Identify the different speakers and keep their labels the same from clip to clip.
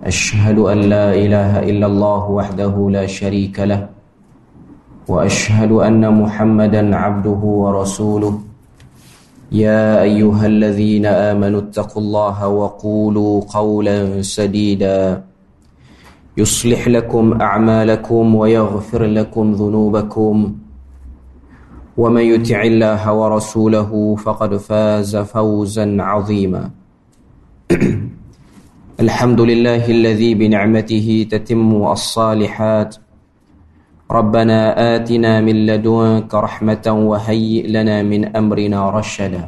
Speaker 1: أشهد أن لا إله إلا الله وحده لا شريك له وأشهد أن محمدا عبده ورسوله. يا أيها الذين آمنوا اتقوا الله وقولوا قولا سديدا. يصلح لكم أعمالكم ويغفر لكم ذنوبكم. ومن يطع الله ورسوله فقد فاز فوزا عظيما. الحمد لله الذي بنعمته تتم الصالحات ربنا آتنا من لدنك رحمة وهيئ لنا من أمرنا رشدا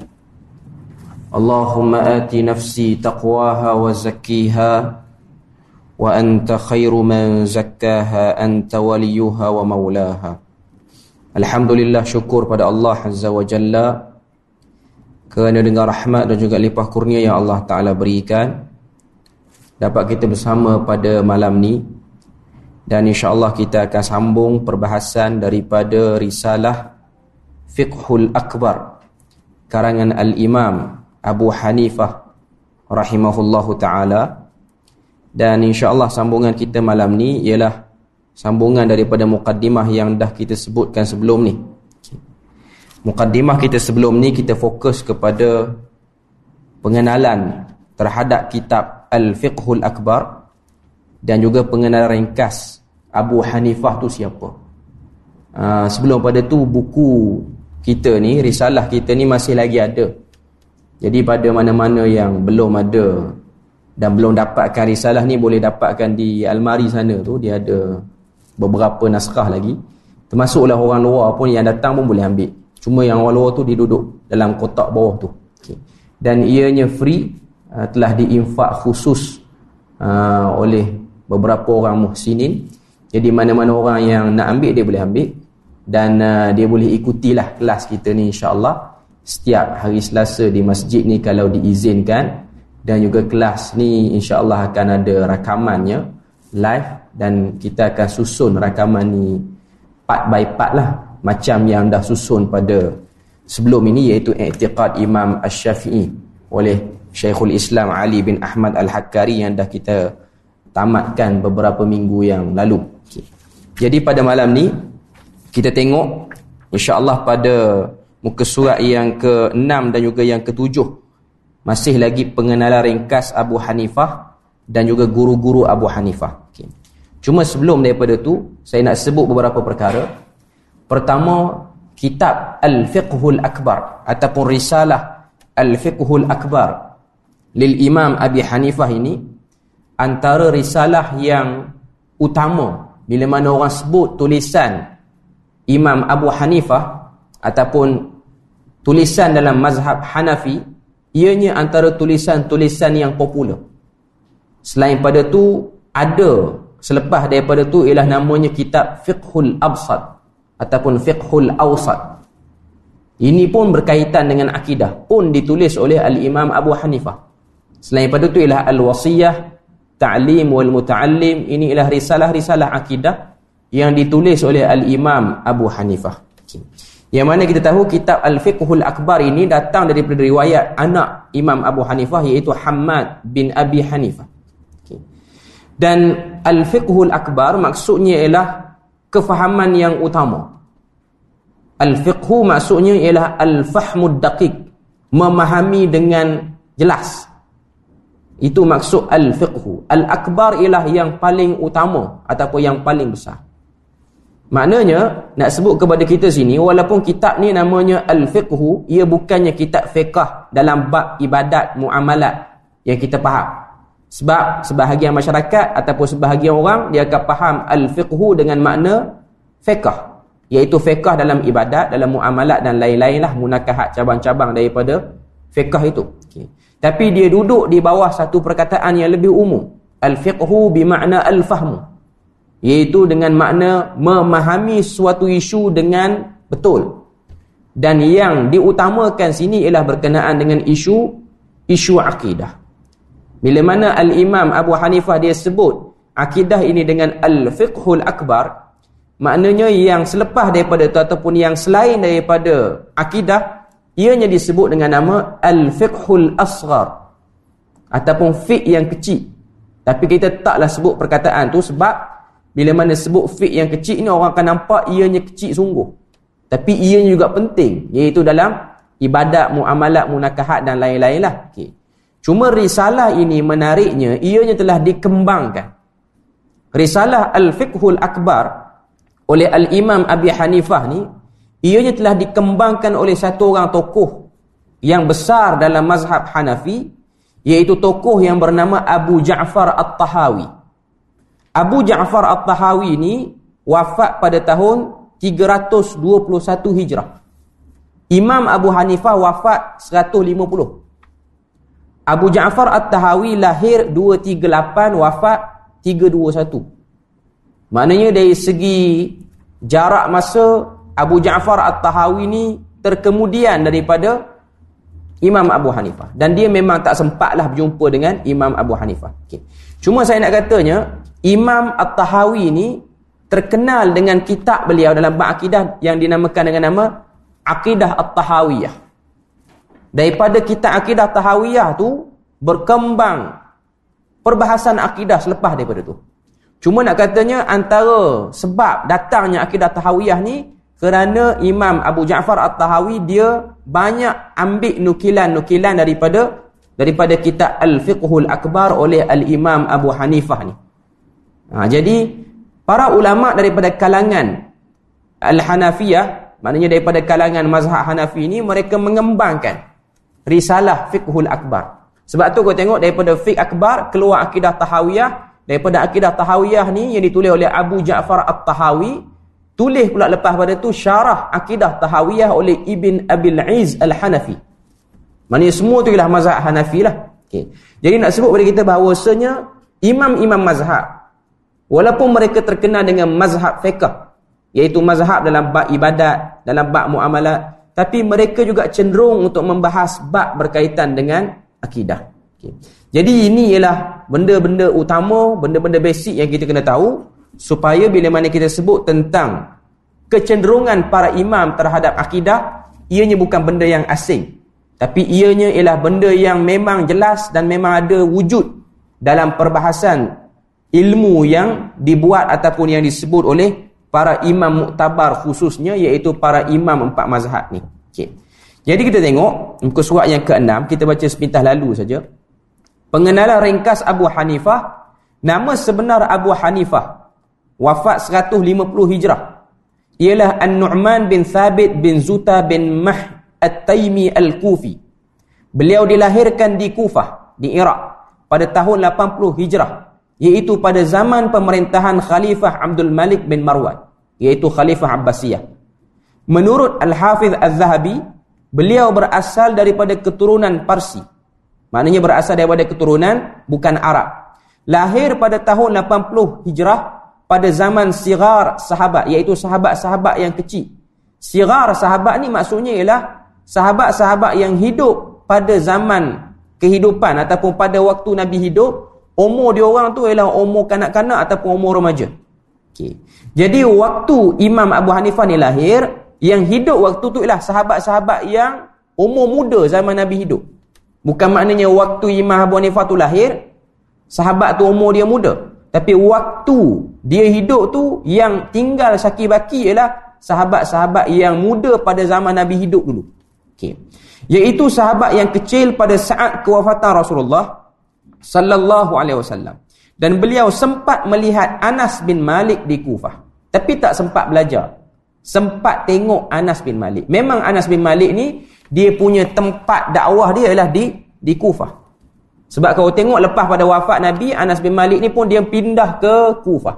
Speaker 1: اللهم آت نفسي تقواها وزكيها وأنت خير من زكاها أنت وليها ومولاها Alhamdulillah syukur pada Allah Azza wa Jalla kerana dengan rahmat dan juga limpah kurnia yang Allah Ta'ala berikan dapat kita bersama pada malam ni. Dan insyaAllah kita akan sambung perbahasan daripada risalah Fiqhul Akbar karangan Al-Imam Abu Hanifah rahimahullahu ta'ala. Dan insyaAllah sambungan kita malam ni ialah sambungan daripada mukaddimah yang dah kita sebutkan sebelum ni. Mukaddimah kita sebelum ni kita fokus kepada pengenalan terhadap kitab Al-Fiqhul Akbar dan juga pengenalan ringkas Abu Hanifah tu siapa? Uh, sebelum pada tu buku kita ni risalah kita ni masih lagi ada. Jadi pada mana-mana yang belum ada dan belum dapatkan risalah ni boleh dapatkan di almari sana tu. Dia ada beberapa naskah lagi. Termasuklah orang luar pun yang datang pun boleh ambil. Cuma yang orang luar tu dia duduk dalam kotak bawah tu. Okay. dan ianya free uh, telah diinfak khusus uh, oleh beberapa orang muhsinin. Jadi mana-mana orang yang nak ambil dia boleh ambil. Dan uh, dia boleh ikutilah kelas kita ni insyaAllah. Setiap hari selasa di masjid ni kalau diizinkan. Dan juga kelas ni insyaAllah akan ada rakamannya live. Dan kita akan susun rakaman ni part by part lah. Macam yang dah susun pada sebelum ini iaitu i'tiqad Imam Ash-Syafi'i oleh Syekhul Islam Ali bin Ahmad Al-Hakkari yang dah kita tamatkan beberapa minggu yang lalu okay. jadi pada malam ni kita tengok insyaAllah pada muka surat yang ke-6 dan juga yang ke-7 masih lagi pengenalan ringkas Abu Hanifah dan juga guru-guru Abu Hanifah okay. Cuma sebelum daripada tu saya nak sebut beberapa perkara. Pertama, kitab Al-Fiqhul Akbar ataupun risalah Al-Fiqhul Akbar lil Imam Abi Hanifah ini antara risalah yang utama bila mana orang sebut tulisan Imam Abu Hanifah ataupun tulisan dalam mazhab Hanafi ianya antara tulisan-tulisan yang popular. Selain pada tu ada Selepas daripada tu ialah namanya kitab Fiqhul Absad ataupun Fiqhul Awsad. Ini pun berkaitan dengan akidah, pun ditulis oleh Al-Imam Abu Hanifah. Selain daripada tu ialah Al-Wasiyah, Ta'lim wal Muta'allim, ini ialah risalah-risalah akidah yang ditulis oleh Al-Imam Abu Hanifah. Yang mana kita tahu kitab Al-Fiqhul Akbar ini datang daripada riwayat anak Imam Abu Hanifah iaitu Hamad bin Abi Hanifah. Dan al-fiqhul akbar maksudnya ialah kefahaman yang utama. Al-fiqhu maksudnya ialah al-fahmud daqiq, memahami dengan jelas. Itu maksud al-fiqhu. Al-akbar ialah yang paling utama ataupun yang paling besar. Maknanya nak sebut kepada kita sini walaupun kitab ni namanya al-fiqhu, ia bukannya kitab fiqh dalam bab ibadat muamalat yang kita faham. Sebab sebahagian masyarakat ataupun sebahagian orang dia akan faham al-fiqhu dengan makna fiqh. Iaitu fiqh dalam ibadat, dalam muamalat dan lain-lain lah munakahat cabang-cabang daripada fiqh itu. Okay. Tapi dia duduk di bawah satu perkataan yang lebih umum. Al-fiqhu bermakna al-fahmu. Iaitu dengan makna memahami suatu isu dengan betul. Dan yang diutamakan sini ialah berkenaan dengan isu isu akidah. Bila mana Al-Imam Abu Hanifah dia sebut akidah ini dengan Al-Fiqhul Akbar, maknanya yang selepas daripada itu ataupun yang selain daripada akidah, ianya disebut dengan nama Al-Fiqhul Asghar ataupun fiqh yang kecil. Tapi kita taklah sebut perkataan tu sebab bila mana sebut fiqh yang kecil ni orang akan nampak ianya kecil sungguh. Tapi ianya juga penting. Iaitu dalam ibadat, muamalat, munakahat dan lain-lain lah. Okay. Cuma risalah ini menariknya, ianya telah dikembangkan. Risalah Al-Fiqhul Akbar oleh Al-Imam Abi Hanifah ni, ianya telah dikembangkan oleh satu orang tokoh yang besar dalam mazhab Hanafi, iaitu tokoh yang bernama Abu Ja'far At-Tahawi. Abu Ja'far At-Tahawi ni wafat pada tahun 321 Hijrah. Imam Abu Hanifah wafat 150. Abu Ja'far At-Tahawi lahir 238 wafat 321. Maknanya dari segi jarak masa Abu Ja'far At-Tahawi ni terkemudian daripada Imam Abu Hanifah dan dia memang tak sempatlah berjumpa dengan Imam Abu Hanifah. Okay. Cuma saya nak katanya Imam At-Tahawi ni terkenal dengan kitab beliau dalam bab akidah yang dinamakan dengan nama Aqidah At-Tahawiyah. Daripada kitab Aqidah At-Tahawiyah tu berkembang perbahasan akidah selepas daripada tu. Cuma nak katanya antara sebab datangnya Aqidah At-Tahawiyah ni kerana Imam Abu Ja'far At-Tahawi dia banyak ambil nukilan-nukilan daripada daripada kitab Al-Fiqhul Akbar oleh Al-Imam Abu Hanifah ni. Ha, jadi para ulama daripada kalangan Al-Hanafiyah, maknanya daripada kalangan mazhab Hanafi ini mereka mengembangkan risalah Fiqhul Akbar. Sebab tu kau tengok daripada Fiqh Akbar keluar akidah Tahawiyah, daripada akidah Tahawiyah ni yang ditulis oleh Abu Ja'far At-Tahawi, tulis pula lepas pada tu syarah akidah Tahawiyah oleh Ibn Abil Iz Al-Hanafi. Maknanya semua tu ialah mazhab Hanafi lah. Okay. Jadi nak sebut kepada kita bahawasanya imam-imam mazhab Walaupun mereka terkenal dengan mazhab fiqh, iaitu mazhab dalam bab ibadat, dalam bab muamalat, tapi mereka juga cenderung untuk membahas bab berkaitan dengan akidah. Okay. Jadi ini ialah benda-benda utama, benda-benda basic yang kita kena tahu supaya bila mana kita sebut tentang kecenderungan para imam terhadap akidah, ianya bukan benda yang asing. Tapi ianya ialah benda yang memang jelas dan memang ada wujud dalam perbahasan ilmu yang dibuat ataupun yang disebut oleh para imam muktabar khususnya iaitu para imam empat mazhab ni. Okey. Jadi kita tengok muka surat yang keenam kita baca sepintas lalu saja. Pengenalan ringkas Abu Hanifah, nama sebenar Abu Hanifah wafat 150 Hijrah. Ialah An-Nu'man bin Thabit bin Zuta bin Mah At-Taimi Al-Kufi. Beliau dilahirkan di Kufah, di Iraq pada tahun 80 Hijrah iaitu pada zaman pemerintahan Khalifah Abdul Malik bin Marwan iaitu Khalifah Abbasiyah. Menurut Al-Hafiz Al-Zahabi beliau berasal daripada keturunan Parsi. Maknanya berasal daripada keturunan bukan Arab. Lahir pada tahun 80 Hijrah pada zaman sigar sahabat iaitu sahabat-sahabat yang kecil sigar sahabat ni maksudnya ialah sahabat-sahabat yang hidup pada zaman kehidupan ataupun pada waktu Nabi hidup Umur dia orang tu ialah umur kanak-kanak ataupun umur remaja. Okay. Jadi waktu Imam Abu Hanifah ni lahir, yang hidup waktu tu ialah sahabat-sahabat yang umur muda zaman Nabi hidup. Bukan maknanya waktu Imam Abu Hanifah tu lahir, sahabat tu umur dia muda. Tapi waktu dia hidup tu, yang tinggal saki baki ialah sahabat-sahabat yang muda pada zaman Nabi hidup dulu. Okay. Iaitu sahabat yang kecil pada saat kewafatan Rasulullah sallallahu alaihi wasallam. Dan beliau sempat melihat Anas bin Malik di Kufah. Tapi tak sempat belajar. Sempat tengok Anas bin Malik. Memang Anas bin Malik ni dia punya tempat dakwah dia ialah di di Kufah sebab kalau tengok lepas pada wafat Nabi Anas bin Malik ni pun dia pindah ke Kufah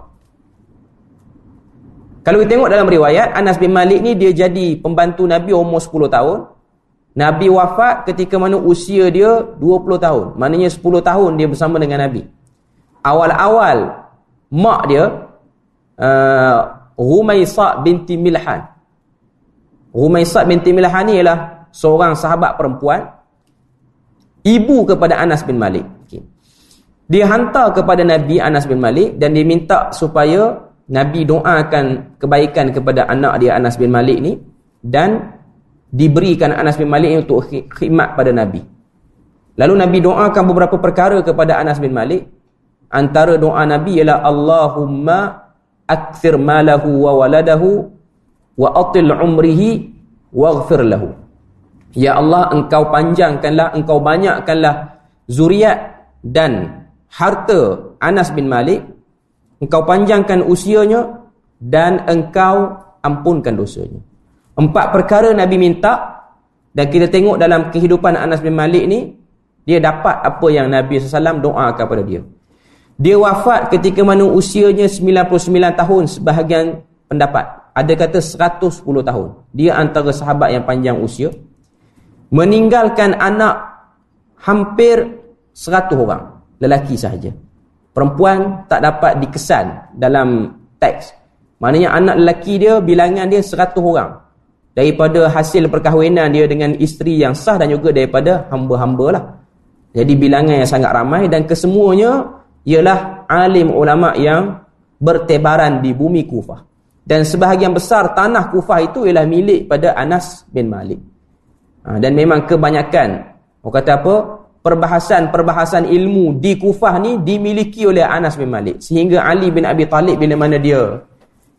Speaker 1: kalau kita tengok dalam riwayat Anas bin Malik ni dia jadi pembantu Nabi umur 10 tahun Nabi wafat ketika mana usia dia 20 tahun. Maknanya 10 tahun dia bersama dengan Nabi. Awal-awal mak dia uh, Rumaisa binti Milhan. Rumaisa binti Milhan ni ialah seorang sahabat perempuan ibu kepada Anas bin Malik. Okay. Dia hantar kepada Nabi Anas bin Malik dan dia minta supaya Nabi doakan kebaikan kepada anak dia Anas bin Malik ni dan diberikan Anas bin Malik untuk khidmat pada Nabi. Lalu Nabi doakan beberapa perkara kepada Anas bin Malik. Antara doa Nabi ialah Allahumma akthir malahu wa waladahu wa atil umrihi waghfir lahu. Ya Allah engkau panjangkanlah, engkau banyakkanlah zuriat dan harta Anas bin Malik. Engkau panjangkan usianya dan engkau ampunkan dosanya. Empat perkara Nabi minta dan kita tengok dalam kehidupan Anas bin Malik ni dia dapat apa yang Nabi SAW doa kepada dia. Dia wafat ketika mana usianya 99 tahun sebahagian pendapat. Ada kata 110 tahun. Dia antara sahabat yang panjang usia. Meninggalkan anak hampir 100 orang. Lelaki sahaja. Perempuan tak dapat dikesan dalam teks. Maknanya anak lelaki dia bilangan dia 100 orang. Daripada hasil perkahwinan dia dengan isteri yang sah dan juga daripada hamba-hamba lah. Jadi bilangan yang sangat ramai dan kesemuanya ialah alim ulama yang bertebaran di bumi Kufah. Dan sebahagian besar tanah Kufah itu ialah milik pada Anas bin Malik. Ha, dan memang kebanyakan, orang kata apa, perbahasan-perbahasan ilmu di Kufah ni dimiliki oleh Anas bin Malik. Sehingga Ali bin Abi Talib bila mana dia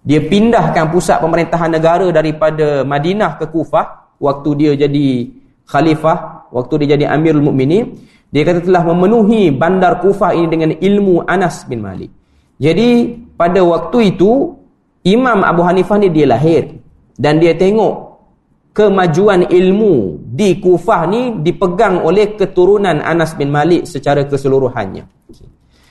Speaker 1: dia pindahkan pusat pemerintahan negara daripada Madinah ke Kufah waktu dia jadi khalifah, waktu dia jadi Amirul Mukminin, dia kata telah memenuhi bandar Kufah ini dengan ilmu Anas bin Malik. Jadi pada waktu itu Imam Abu Hanifah ni dia lahir dan dia tengok kemajuan ilmu di Kufah ni dipegang oleh keturunan Anas bin Malik secara keseluruhannya.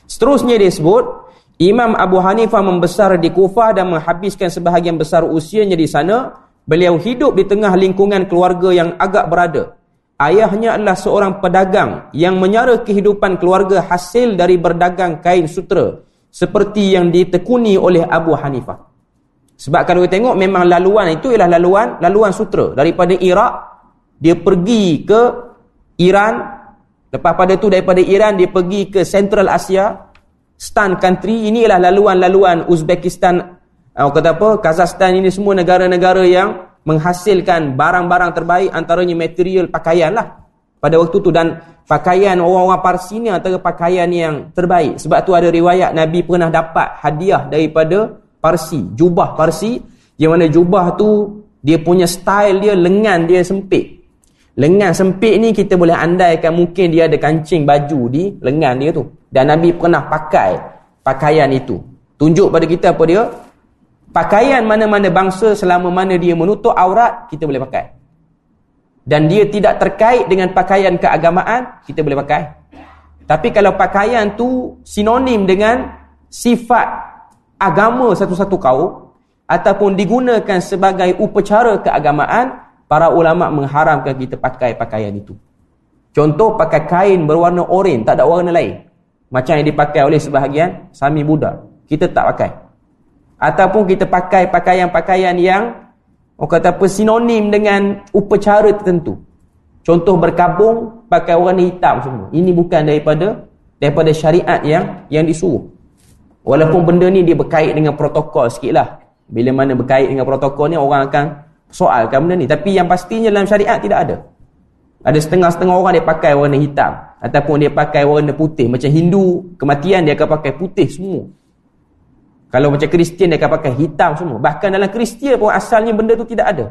Speaker 1: Seterusnya dia sebut Imam Abu Hanifah membesar di Kufah dan menghabiskan sebahagian besar usianya di sana. Beliau hidup di tengah lingkungan keluarga yang agak berada ayahnya adalah seorang pedagang yang menyara kehidupan keluarga hasil dari berdagang kain sutra seperti yang ditekuni oleh Abu Hanifah. Sebab kalau kita tengok memang laluan itu ialah laluan laluan sutra. Daripada Iraq dia pergi ke Iran. Lepas pada itu daripada Iran dia pergi ke Central Asia Stan country. Ini ialah laluan-laluan Uzbekistan uh, kata apa Kazakhstan. Ini semua negara-negara yang menghasilkan barang-barang terbaik antaranya material pakaian lah. Pada waktu tu dan pakaian orang-orang Parsi ni antara pakaian yang terbaik. Sebab tu ada riwayat Nabi pernah dapat hadiah daripada Parsi jubah Parsi yang mana jubah tu dia punya style dia lengan dia sempit lengan sempit ni kita boleh andaikan mungkin dia ada kancing baju di lengan dia tu dan Nabi pernah pakai pakaian itu tunjuk pada kita apa dia Pakaian mana-mana bangsa selama mana dia menutup aurat, kita boleh pakai. Dan dia tidak terkait dengan pakaian keagamaan, kita boleh pakai. Tapi kalau pakaian tu sinonim dengan sifat agama satu-satu kaum, ataupun digunakan sebagai upacara keagamaan, para ulama mengharamkan kita pakai pakaian itu. Contoh pakai kain berwarna oranye, tak ada warna lain. Macam yang dipakai oleh sebahagian Sami Buddha. Kita tak pakai ataupun kita pakai pakaian-pakaian yang orang kata apa sinonim dengan upacara tertentu contoh berkabung pakai warna hitam semua ini bukan daripada daripada syariat yang yang disuruh walaupun benda ni dia berkait dengan protokol sikit lah bila mana berkait dengan protokol ni orang akan soalkan benda ni. Tapi yang pastinya dalam syariat tidak ada. Ada setengah-setengah orang dia pakai warna hitam ataupun dia pakai warna putih. Macam Hindu kematian dia akan pakai putih semua. Kalau macam Kristian dia akan pakai hitam semua. Bahkan dalam Kristian pun asalnya benda tu tidak ada.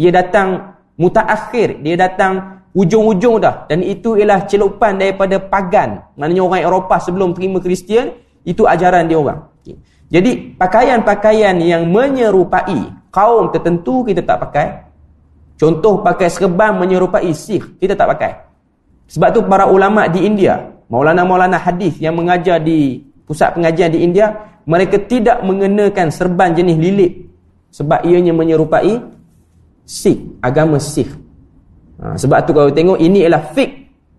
Speaker 1: Ia datang mutaakhir, dia datang ujung-ujung dah. Dan itu ialah celupan daripada pagan. Maknanya orang Eropah sebelum terima Kristian, itu ajaran dia orang. Okay. Jadi pakaian-pakaian yang menyerupai kaum tertentu kita tak pakai. Contoh pakai serban menyerupai Sikh, kita tak pakai. Sebab tu para ulama di India, Maulana-maulana hadis yang mengajar di pusat pengajian di India, mereka tidak mengenakan serban jenis lilit sebab ianya menyerupai Sikh, agama Sikh. Ha, sebab tu kalau tengok ini ialah fik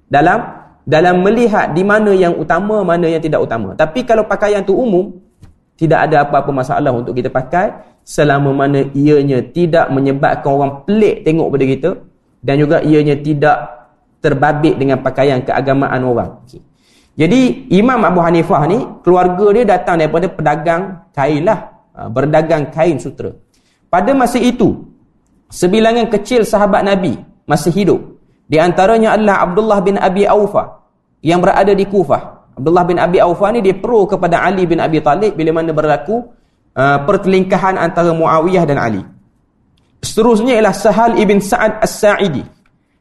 Speaker 1: dalam dalam melihat di mana yang utama, mana yang tidak utama. Tapi kalau pakaian tu umum, tidak ada apa-apa masalah untuk kita pakai selama mana ianya tidak menyebabkan orang pelik tengok pada kita dan juga ianya tidak terbabit dengan pakaian keagamaan orang. Okay. Jadi Imam Abu Hanifah ni keluarga dia datang daripada pedagang kain lah. Ha, berdagang kain sutra. Pada masa itu sebilangan kecil sahabat Nabi masih hidup. Di antaranya adalah Abdullah bin Abi Aufa yang berada di Kufah. Abdullah bin Abi Aufa ni dia pro kepada Ali bin Abi Talib bila mana berlaku uh, pertelingkahan antara Muawiyah dan Ali. Seterusnya ialah Sahal ibn Sa'ad As-Sa'idi.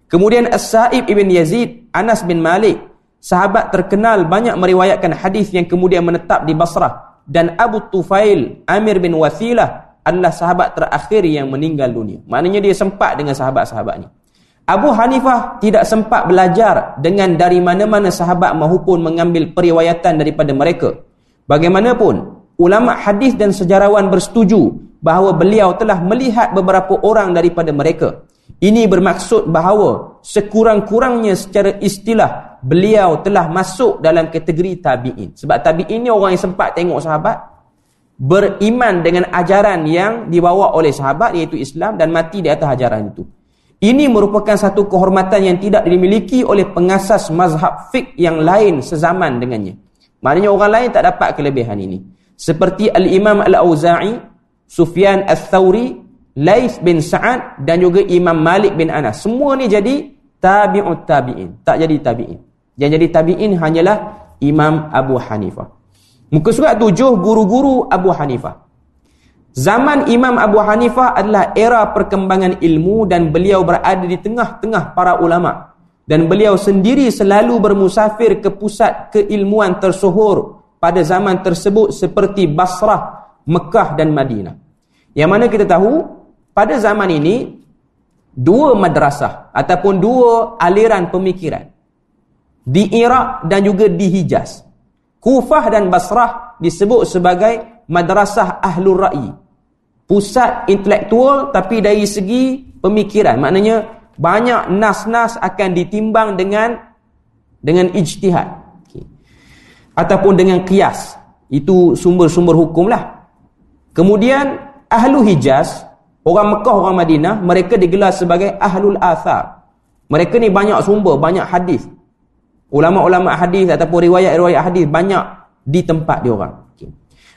Speaker 1: Kemudian As-Sa'ib ibn Yazid, Anas bin Malik, sahabat terkenal banyak meriwayatkan hadis yang kemudian menetap di Basrah dan Abu Tufail Amir bin Wasilah adalah sahabat terakhir yang meninggal dunia. Maknanya dia sempat dengan sahabat-sahabat ni. Abu Hanifah tidak sempat belajar dengan dari mana-mana sahabat mahupun mengambil periwayatan daripada mereka. Bagaimanapun, ulama hadis dan sejarawan bersetuju bahawa beliau telah melihat beberapa orang daripada mereka. Ini bermaksud bahawa sekurang-kurangnya secara istilah beliau telah masuk dalam kategori tabi'in. Sebab tabi'in ni orang yang sempat tengok sahabat beriman dengan ajaran yang dibawa oleh sahabat iaitu Islam dan mati di atas ajaran itu. Ini merupakan satu kehormatan yang tidak dimiliki oleh pengasas mazhab fiqh yang lain sezaman dengannya. Maknanya orang lain tak dapat kelebihan ini. Seperti Al-Imam Al-Auza'i, Sufyan Al-Thawri, Laith bin Sa'ad dan juga Imam Malik bin Anas. Semua ni jadi tabi'ut tabi'in. Tak jadi tabi'in. Yang jadi tabi'in hanyalah Imam Abu Hanifah. Muka surat tujuh, guru-guru Abu Hanifah. Zaman Imam Abu Hanifah adalah era perkembangan ilmu dan beliau berada di tengah-tengah para ulama dan beliau sendiri selalu bermusafir ke pusat keilmuan tersohor pada zaman tersebut seperti Basrah, Mekah dan Madinah. Yang mana kita tahu pada zaman ini dua madrasah ataupun dua aliran pemikiran di Iraq dan juga di Hijaz. Kufah dan Basrah disebut sebagai madrasah ahlul ra'i pusat intelektual tapi dari segi pemikiran. Maknanya banyak nas-nas akan ditimbang dengan dengan ijtihad. Okay. ataupun dengan kias. Itu sumber-sumber hukum lah. Kemudian ahlu hijaz orang Mekah orang Madinah mereka digelar sebagai ahlul athar. Mereka ni banyak sumber banyak hadis. Ulama-ulama hadis ataupun riwayat-riwayat hadis banyak di tempat dia orang.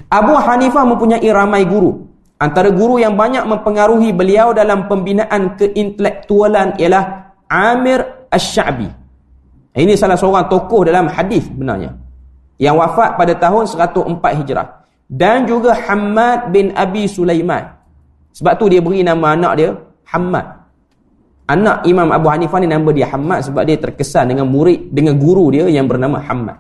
Speaker 1: Abu Hanifah mempunyai ramai guru. Antara guru yang banyak mempengaruhi beliau dalam pembinaan keintelektualan ialah Amir Ash-Sha'bi. Ini salah seorang tokoh dalam hadis sebenarnya. Yang wafat pada tahun 104 Hijrah. Dan juga Hamad bin Abi Sulaiman. Sebab tu dia beri nama anak dia Hamad. Anak Imam Abu Hanifah ni nama dia Hamad sebab dia terkesan dengan murid, dengan guru dia yang bernama Hamad.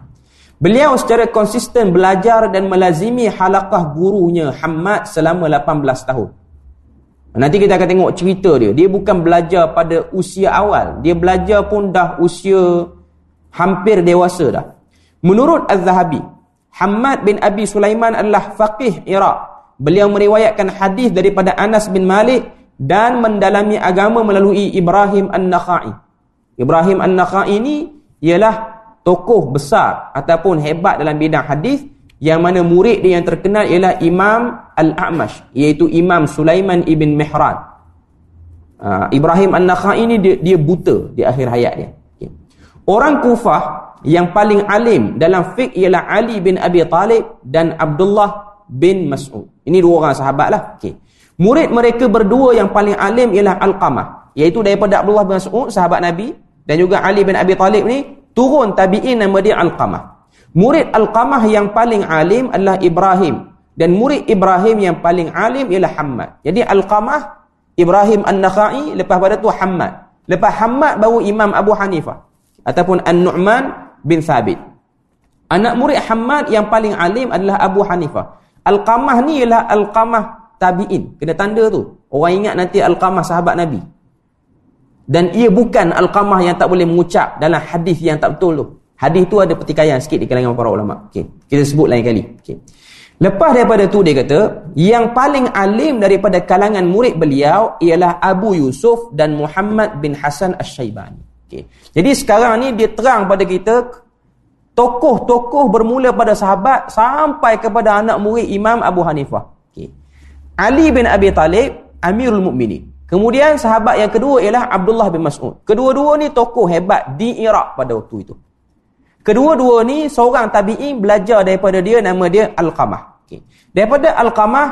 Speaker 1: Beliau secara konsisten belajar dan melazimi halakah gurunya Hamad selama 18 tahun. Nanti kita akan tengok cerita dia. Dia bukan belajar pada usia awal. Dia belajar pun dah usia hampir dewasa dah. Menurut Az-Zahabi, Hamad bin Abi Sulaiman adalah faqih Iraq. Beliau meriwayatkan hadis daripada Anas bin Malik dan mendalami agama melalui Ibrahim An-Nakhai. Ibrahim An-Nakhai ini ialah tokoh besar ataupun hebat dalam bidang hadis yang mana murid dia yang terkenal ialah Imam Al-A'mash iaitu Imam Sulaiman ibn Mihran. Uh, Ibrahim An-Nakhai ini dia, dia buta di akhir hayat dia. Okay. Orang Kufah yang paling alim dalam fiqh ialah Ali bin Abi Talib dan Abdullah bin Mas'ud. Ini dua orang sahabat lah. Okay. Murid mereka berdua yang paling alim ialah Al-Qamah. Iaitu daripada Abdullah bin Mas'ud, sahabat Nabi. Dan juga Ali bin Abi Talib ni turun tabi'in nama dia Al-Qamah. Murid Al-Qamah yang paling alim adalah Ibrahim. Dan murid Ibrahim yang paling alim ialah Hamad. Jadi Al-Qamah, Ibrahim An-Nakhai, lepas pada tu Hamad. Lepas Hamad baru Imam Abu Hanifah. Ataupun An-Nu'man bin Thabit. Anak murid Hamad yang paling alim adalah Abu Hanifah. Al-Qamah ni ialah Al-Qamah tabi'in. Kena tanda tu. Orang ingat nanti Al-Qamah sahabat Nabi. Dan ia bukan Al-Qamah yang tak boleh mengucap dalam hadis yang tak betul tu. Hadis tu ada pertikaian sikit di kalangan para ulama. Okay. Kita sebut lain kali. Okay. Lepas daripada tu dia kata, yang paling alim daripada kalangan murid beliau ialah Abu Yusuf dan Muhammad bin Hasan Ash-Shaybani. Okay. Jadi sekarang ni dia terang pada kita Tokoh-tokoh bermula pada sahabat sampai kepada anak murid Imam Abu Hanifah. Okay. Ali bin Abi Talib, Amirul Mukminin. Kemudian sahabat yang kedua ialah Abdullah bin Mas'ud. Kedua-dua ni tokoh hebat di Iraq pada waktu itu. Kedua-dua ni seorang tabi'in belajar daripada dia nama dia Al-Qamah. Okay. Daripada Al-Qamah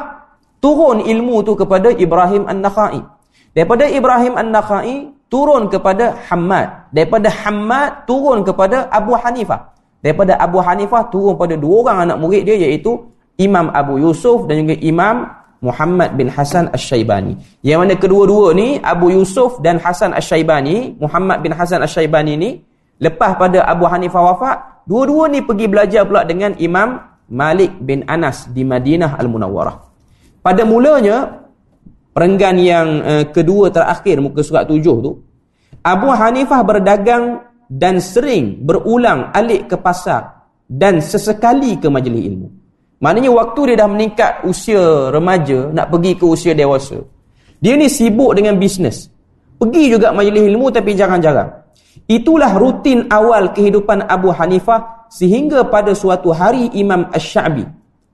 Speaker 1: turun ilmu tu kepada Ibrahim An-Nakhai. Daripada Ibrahim An-Nakhai turun kepada Hamad. Daripada Hamad turun kepada Abu Hanifah. Daripada Abu Hanifah turun pada dua orang anak murid dia iaitu Imam Abu Yusuf dan juga Imam Muhammad bin Hasan Ash-Shaybani. Yang mana kedua-dua ni Abu Yusuf dan Hasan Ash-Shaybani, Muhammad bin Hasan Ash-Shaybani ni lepas pada Abu Hanifah wafat, dua-dua ni pergi belajar pula dengan Imam Malik bin Anas di Madinah Al-Munawwarah. Pada mulanya perenggan yang uh, kedua terakhir muka surat tujuh tu Abu Hanifah berdagang dan sering berulang alik ke pasar dan sesekali ke majlis ilmu. Maknanya waktu dia dah meningkat usia remaja nak pergi ke usia dewasa. Dia ni sibuk dengan bisnes. Pergi juga majlis ilmu tapi jarang-jarang. Itulah rutin awal kehidupan Abu Hanifah sehingga pada suatu hari Imam Ash-Sha'bi.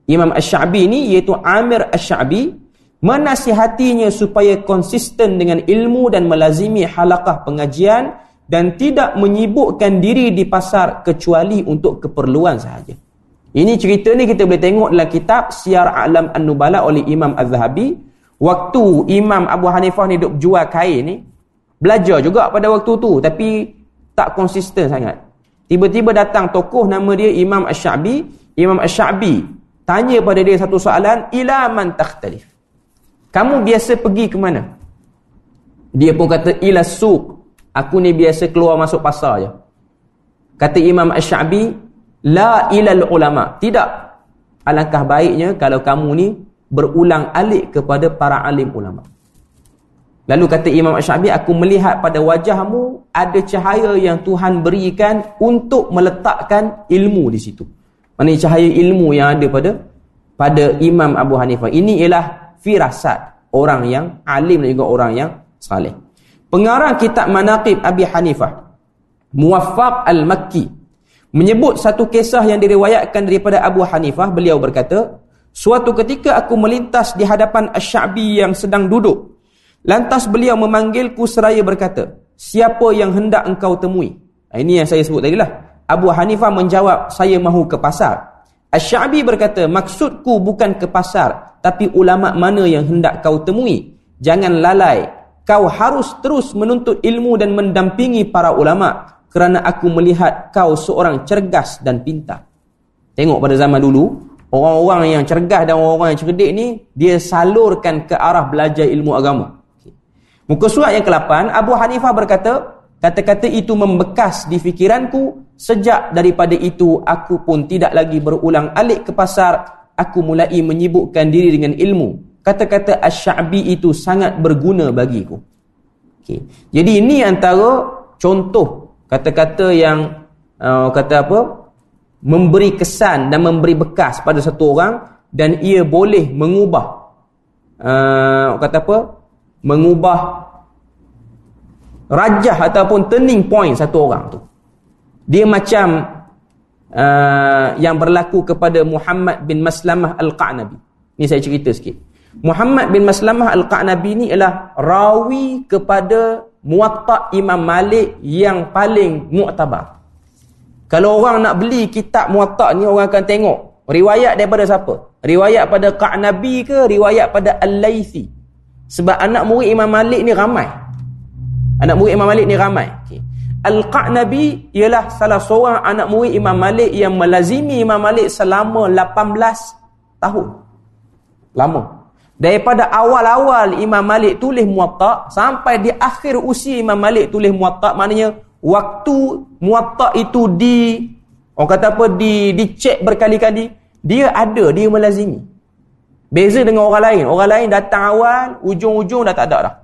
Speaker 1: Imam Ash-Sha'bi ni iaitu Amir Ash-Sha'bi menasihatinya supaya konsisten dengan ilmu dan melazimi halakah pengajian dan tidak menyibukkan diri di pasar kecuali untuk keperluan sahaja. Ini cerita ni kita boleh tengok dalam kitab Syiar Alam An-Nubala oleh Imam Az-Zahabi. Waktu Imam Abu Hanifah ni duk jual kain ni, belajar juga pada waktu tu tapi tak konsisten sangat. Tiba-tiba datang tokoh nama dia Imam Ash-Sha'bi. Imam Ash-Sha'bi tanya pada dia satu soalan, ila man takhtalif. Kamu biasa pergi ke mana? Dia pun kata ila suq Aku ni biasa keluar masuk pasar je. Kata Imam Ash-Sha'bi, La ilal ulama. Tidak. Alangkah baiknya kalau kamu ni berulang alik kepada para alim ulama. Lalu kata Imam Ash-Sha'bi, aku melihat pada wajahmu ada cahaya yang Tuhan berikan untuk meletakkan ilmu di situ. Mana cahaya ilmu yang ada pada pada Imam Abu Hanifah. Ini ialah firasat orang yang alim dan juga orang yang salih. Pengarang kitab Manaqib Abi Hanifah Muwaffaq Al-Makki menyebut satu kisah yang diriwayatkan daripada Abu Hanifah beliau berkata suatu ketika aku melintas di hadapan Asy-Sya'bi yang sedang duduk. Lantas beliau memanggilku seraya berkata siapa yang hendak engkau temui ini yang saya sebut tadi lah Abu Hanifah menjawab saya mahu ke pasar Asy-Sya'bi berkata maksudku bukan ke pasar tapi ulama mana yang hendak kau temui? Jangan lalai. Kau harus terus menuntut ilmu dan mendampingi para ulama kerana aku melihat kau seorang cergas dan pintar. Tengok pada zaman dulu, orang-orang yang cergas dan orang-orang yang cerdik ni dia salurkan ke arah belajar ilmu agama. Muka surat yang ke-8, Abu Hanifah berkata, kata-kata itu membekas di fikiranku sejak daripada itu aku pun tidak lagi berulang alik ke pasar, aku mulai menyibukkan diri dengan ilmu kata-kata asy-sya'bi itu sangat berguna bagiku. Okey. Jadi ini antara contoh kata-kata yang uh, kata apa? memberi kesan dan memberi bekas pada satu orang dan ia boleh mengubah uh, kata apa? mengubah rajah ataupun turning point satu orang tu. Dia macam uh, yang berlaku kepada Muhammad bin Maslamah Al-Qa'nabi. Ni saya cerita sikit. Muhammad bin Maslamah Al-Qa'nabi ni ialah rawi kepada muatta' Imam Malik yang paling mu'tabar. Kalau orang nak beli kitab muatta' ni, orang akan tengok. Riwayat daripada siapa? Riwayat pada Qa'nabi ke? Riwayat pada Al-Laythi? Sebab anak murid Imam Malik ni ramai. Anak murid Imam Malik ni ramai. Okay. Al-Qa'nabi ialah salah seorang anak murid Imam Malik yang melazimi Imam Malik selama 18 tahun. Lama. Daripada awal-awal Imam Malik tulis muwatta sampai di akhir usia Imam Malik tulis muwatta maknanya waktu muwatta itu di orang kata apa di dicek berkali-kali dia ada dia melazimi. Beza dengan orang lain. Orang lain datang awal, ujung-ujung dah tak ada dah.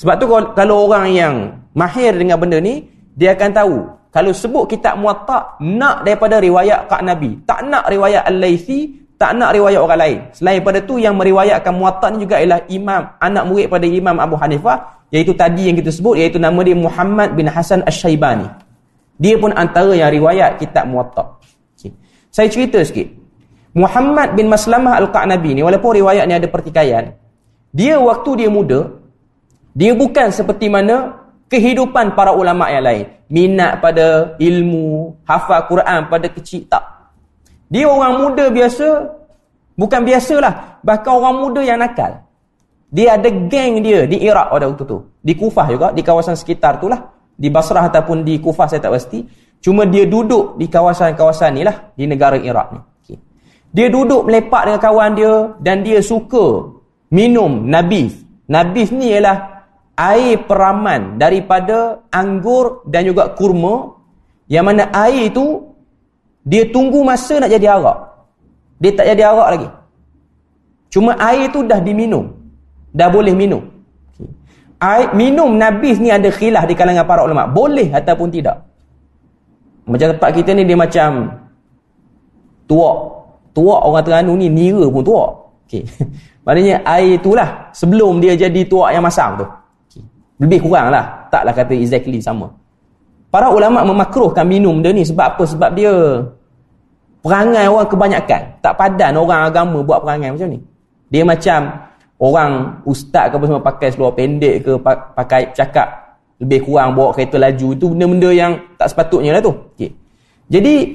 Speaker 1: Sebab tu kalau orang yang mahir dengan benda ni, dia akan tahu. Kalau sebut kitab muwatta, nak daripada riwayat Kak Nabi. Tak nak riwayat Al-Laythi, tak nak riwayat orang lain. Selain daripada tu yang meriwayatkan muwatta ni juga ialah imam, anak murid pada Imam Abu Hanifah, iaitu tadi yang kita sebut iaitu nama dia Muhammad bin Hasan Asy-Syaibani. Dia pun antara yang riwayat kitab Muwatta. Okay. Saya cerita sikit. Muhammad bin Maslamah Al-Qa'nabi ni walaupun riwayat ni ada pertikaian, dia waktu dia muda, dia bukan seperti mana kehidupan para ulama yang lain. Minat pada ilmu, hafal Quran pada kecil tak. Dia orang muda biasa, bukan biasalah, bahkan orang muda yang nakal. Dia ada geng dia di Iraq pada waktu tu. Di Kufah juga, di kawasan sekitar tu lah. Di Basrah ataupun di Kufah saya tak pasti. Cuma dia duduk di kawasan-kawasan ni lah, di negara Iraq ni. Okay. Dia duduk melepak dengan kawan dia dan dia suka minum nabis. Nabis ni ialah air peraman daripada anggur dan juga kurma yang mana air tu dia tunggu masa nak jadi arak. Dia tak jadi arak lagi. Cuma air tu dah diminum dah boleh minum. Air, minum nabis ni ada khilaf di kalangan para ulama. Boleh ataupun tidak. Macam tempat kita ni dia macam tuak. Tuak orang Terengganu ni nira pun tuak. Okay. Maknanya air itulah sebelum dia jadi tuak yang masam tu. Okay. Lebih kurang lah. Taklah kata exactly sama. Para ulama memakruhkan minum dia ni sebab apa? Sebab dia perangai orang kebanyakan. Tak padan orang agama buat perangai macam ni. Dia macam orang ustaz ke apa semua pakai seluar pendek ke pakai cakap lebih kurang bawa kereta laju itu benda-benda yang tak sepatutnya lah tu okay. jadi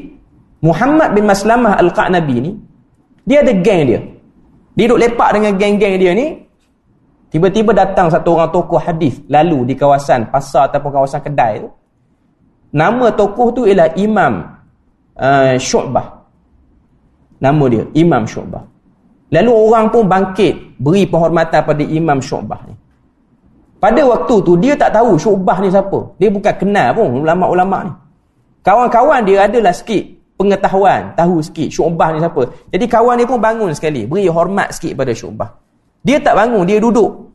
Speaker 1: Muhammad bin Maslamah Al-Qa'nabi ni dia ada geng dia dia duduk lepak dengan geng-geng dia ni tiba-tiba datang satu orang tokoh hadis lalu di kawasan pasar ataupun kawasan kedai tu nama tokoh tu ialah Imam uh, Syu'bah nama dia Imam Syu'bah Lalu orang pun bangkit beri penghormatan pada Imam Syu'bah ni. Pada waktu tu dia tak tahu Syu'bah ni siapa. Dia bukan kenal pun ulama-ulama ni. Kawan-kawan dia adalah sikit pengetahuan, tahu sikit Syu'bah ni siapa. Jadi kawan dia pun bangun sekali, beri hormat sikit pada Syu'bah. Dia tak bangun, dia duduk.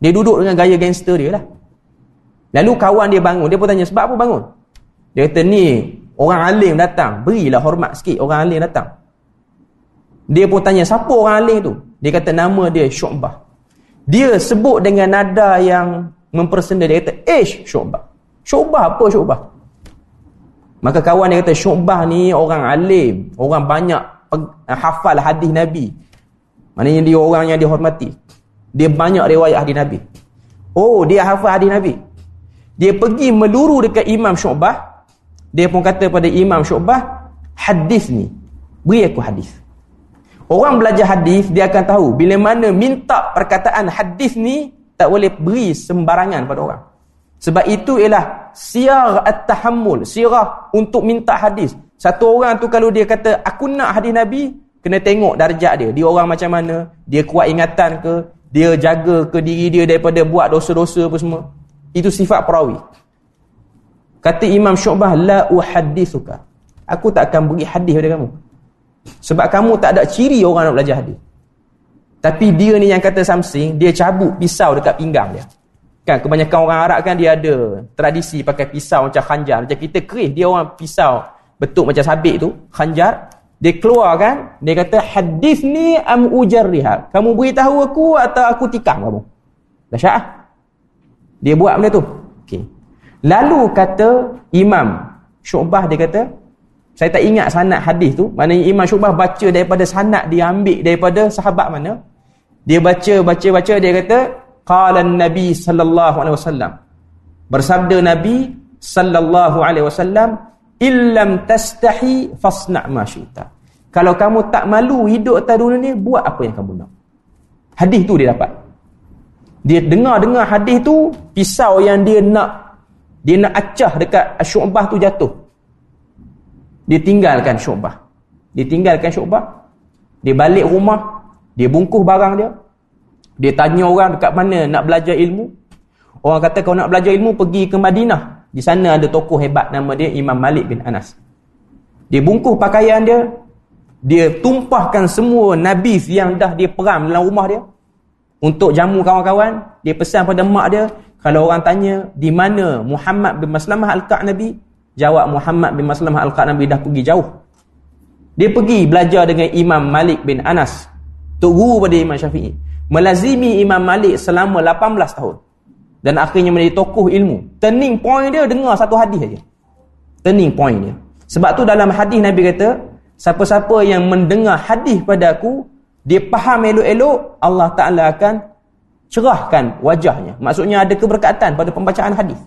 Speaker 1: Dia duduk dengan gaya gangster dia lah. Lalu kawan dia bangun, dia pun tanya sebab apa bangun? Dia kata ni orang alim datang, berilah hormat sikit orang alim datang. Dia pun tanya, siapa orang alim tu? Dia kata, nama dia Syu'bah. Dia sebut dengan nada yang mempersenda. Dia kata, Ish Syu'bah. Syu'bah apa Syu'bah? Maka kawan dia kata, Syu'bah ni orang alim. Orang banyak hafal hadis Nabi. Maknanya dia orang yang dihormati. Dia banyak riwayat hadis Nabi. Oh, dia hafal hadis Nabi. Dia pergi meluru dekat Imam Syu'bah. Dia pun kata pada Imam Syu'bah, hadis ni. Beri aku hadis. Orang belajar hadis dia akan tahu bila mana minta perkataan hadis ni tak boleh beri sembarangan pada orang. Sebab itu ialah siyar at-tahammul, sirah untuk minta hadis. Satu orang tu kalau dia kata aku nak hadis Nabi, kena tengok darjat dia. Dia orang macam mana? Dia kuat ingatan ke? Dia jaga ke diri dia daripada buat dosa-dosa apa semua? Itu sifat perawi. Kata Imam Syu'bah, la uhaddithuka. Aku tak akan beri hadis kepada kamu. Sebab kamu tak ada ciri orang nak belajar hadis. Tapi dia ni yang kata something, dia cabut pisau dekat pinggang dia. Kan kebanyakan orang Arab kan dia ada tradisi pakai pisau macam khanjar. Macam kita keris, dia orang pisau bentuk macam sabit tu, khanjar. Dia keluar kan, dia kata hadis ni am ujarriha. Kamu beritahu aku atau aku tikam kamu. Dahsyat ah. Dia buat benda tu. Okey. Lalu kata Imam Syu'bah dia kata, saya tak ingat sanad hadis tu. Maknanya Imam Syubah baca daripada sanad dia ambil daripada sahabat mana. Dia baca, baca, baca. Dia kata, Qala Nabi sallallahu alaihi wasallam. Bersabda Nabi sallallahu alaihi wasallam, Illam tastahi fasna' ma syi'ta. Kalau kamu tak malu hidup atas dunia ni, buat apa yang kamu nak. Hadis tu dia dapat. Dia dengar-dengar hadis tu, pisau yang dia nak dia nak acah dekat Syu'bah tu jatuh. Dia tinggalkan syubah. Dia tinggalkan syubah. Dia balik rumah. Dia bungkus barang dia. Dia tanya orang dekat mana nak belajar ilmu. Orang kata kau nak belajar ilmu pergi ke Madinah. Di sana ada tokoh hebat nama dia Imam Malik bin Anas. Dia bungkus pakaian dia. Dia tumpahkan semua nabis yang dah dia peram dalam rumah dia. Untuk jamu kawan-kawan. Dia pesan pada mak dia. Kalau orang tanya di mana Muhammad bin Maslamah Al-Ka'nabi. Jawab Muhammad bin Maslam Al-Qanabi dah pergi jauh. Dia pergi belajar dengan Imam Malik bin Anas. Tok guru pada Imam Syafi'i. Melazimi Imam Malik selama 18 tahun. Dan akhirnya menjadi tokoh ilmu. Turning point dia dengar satu hadis saja. turning point dia sebab tu dalam hadis Nabi kata siapa-siapa yang mendengar hadis pada aku dia faham elok-elok Allah Ta'ala akan cerahkan wajahnya. Maksudnya ada keberkatan pada pembacaan hadis.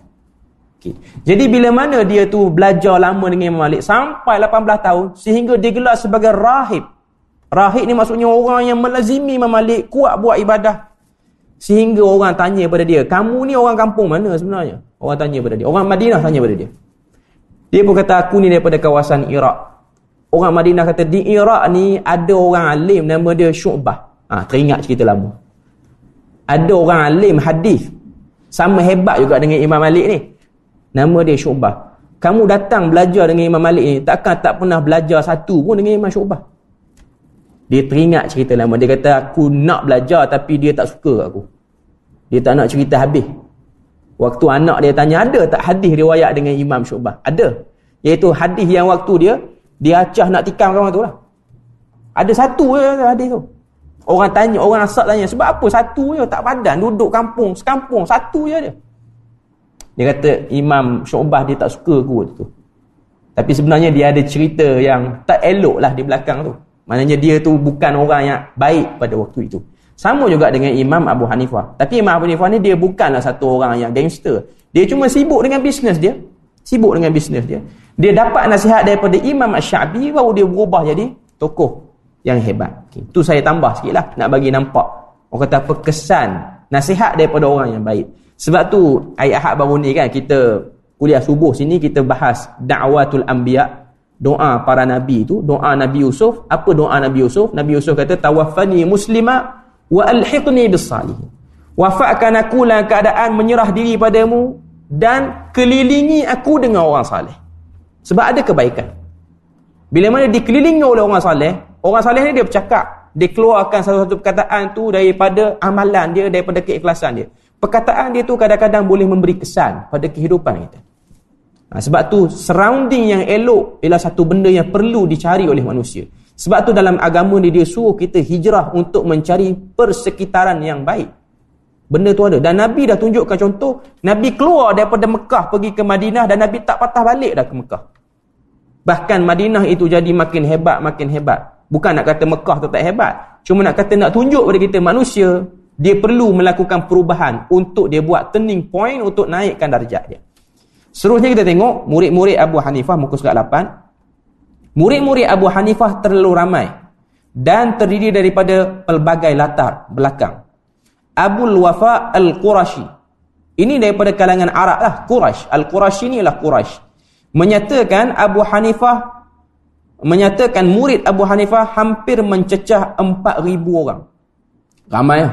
Speaker 1: Okay. jadi bila mana dia tu belajar lama dengan Imam Malik sampai 18 tahun sehingga dia gelar sebagai rahib. Rahib ni maksudnya orang yang melazimi Imam Malik kuat buat ibadah. Sehingga orang tanya pada dia kamu ni orang kampung mana sebenarnya? Orang tanya pada dia. Orang Madinah tanya pada dia. Dia pun kata aku ni daripada kawasan Iraq. Orang Madinah kata di Iraq ni ada orang alim nama dia Syu'bah. Ha, teringat cerita lama ada orang alim hadis. Sama hebat juga dengan Imam Malik ni. Nama dia Syu'bah. Kamu datang belajar dengan Imam Malik ni takkan tak pernah belajar satu pun dengan Imam Syu'bah? Dia teringat cerita lama dia kata aku nak belajar tapi dia tak suka aku. Dia tak nak cerita habis. Waktu anak dia tanya ada tak hadis riwayat dengan Imam Syu'bah? Ada. Iaitu hadis yang waktu dia dia acah nak tikam kawan tu lah. Ada satu je hadis tu Orang tanya, orang asal tanya, sebab apa satu je tak padan, duduk kampung, sekampung, satu je dia. Dia kata, Imam Syu'bah dia tak suka aku tu. Tapi sebenarnya dia ada cerita yang tak elok lah di belakang tu. Maknanya dia tu bukan orang yang baik pada waktu itu. Sama juga dengan Imam Abu Hanifah. Tapi Imam Abu Hanifah ni dia bukanlah satu orang yang gangster. Dia cuma sibuk dengan bisnes dia. Sibuk dengan bisnes dia. Dia dapat nasihat daripada Imam Ash-Syabi baru dia berubah jadi tokoh yang hebat. Okay. Itu saya tambah sikit lah. Nak bagi nampak. Orang kata apa kesan nasihat daripada orang yang baik. Sebab tu ayat ahad baru ni kan kita kuliah subuh sini kita bahas da'watul anbiya doa para nabi tu doa Nabi Yusuf apa doa Nabi Yusuf Nabi Yusuf kata tawaffani muslima wa alhiqni bis salihin wafatkan aku dalam keadaan menyerah diri padamu dan kelilingi aku dengan orang saleh sebab ada kebaikan bila mana dikelilingi oleh orang saleh Orang saleh ni dia bercakap. Dia keluarkan satu-satu perkataan tu daripada amalan dia, daripada keikhlasan dia. Perkataan dia tu kadang-kadang boleh memberi kesan pada kehidupan kita. Ha, sebab tu surrounding yang elok ialah satu benda yang perlu dicari oleh manusia. Sebab tu dalam agama ni dia suruh kita hijrah untuk mencari persekitaran yang baik. Benda tu ada. Dan Nabi dah tunjukkan contoh. Nabi keluar daripada Mekah pergi ke Madinah dan Nabi tak patah balik dah ke Mekah. Bahkan Madinah itu jadi makin hebat, makin hebat. Bukan nak kata Mekah tu tak hebat. Cuma nak kata nak tunjuk kepada kita manusia, dia perlu melakukan perubahan untuk dia buat turning point untuk naikkan darjat dia. Seterusnya kita tengok murid-murid Abu Hanifah muka surat 8. Murid-murid Abu Hanifah terlalu ramai dan terdiri daripada pelbagai latar belakang. Abu Wafa Al-Qurashi. Ini daripada kalangan Arab lah, Qurash. Al-Qurashi ni ialah Qurash. Menyatakan Abu Hanifah menyatakan murid Abu Hanifah hampir mencecah 4,000 orang. Ramai lah.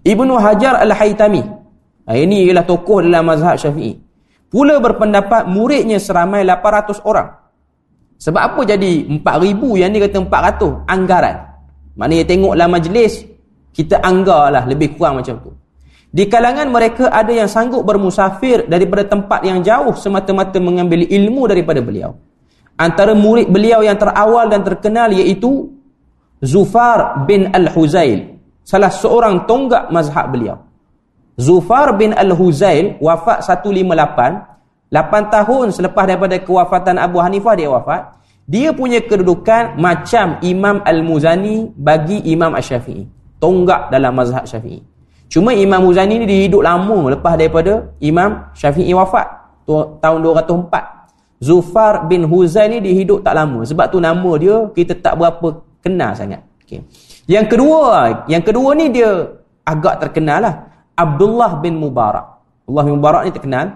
Speaker 1: Ibnu Hajar Al-Haytami. Ini ialah tokoh dalam mazhab syafi'i. Pula berpendapat muridnya seramai 800 orang. Sebab apa jadi 4,000 yang dia kata 400? Anggaran. Maknanya tengoklah majlis, kita anggarlah lebih kurang macam tu. Di kalangan mereka ada yang sanggup bermusafir daripada tempat yang jauh semata-mata mengambil ilmu daripada beliau antara murid beliau yang terawal dan terkenal iaitu Zufar bin Al-Huzail. Salah seorang tonggak mazhab beliau. Zufar bin Al-Huzail wafat 158 8 tahun selepas daripada kewafatan Abu Hanifah dia wafat dia punya kedudukan macam Imam Al-Muzani bagi Imam Ash-Syafi'i tonggak dalam mazhab Syafi'i. Cuma Imam Muzani ni dia hidup lama lepas daripada Imam Syafi'i wafat tahun 204 Zufar bin Huzail ni dia hidup tak lama. Sebab tu nama dia kita tak berapa kenal sangat. Okay. Yang kedua, yang kedua ni dia agak terkenal lah. Abdullah bin Mubarak. Abdullah bin Mubarak ni terkenal.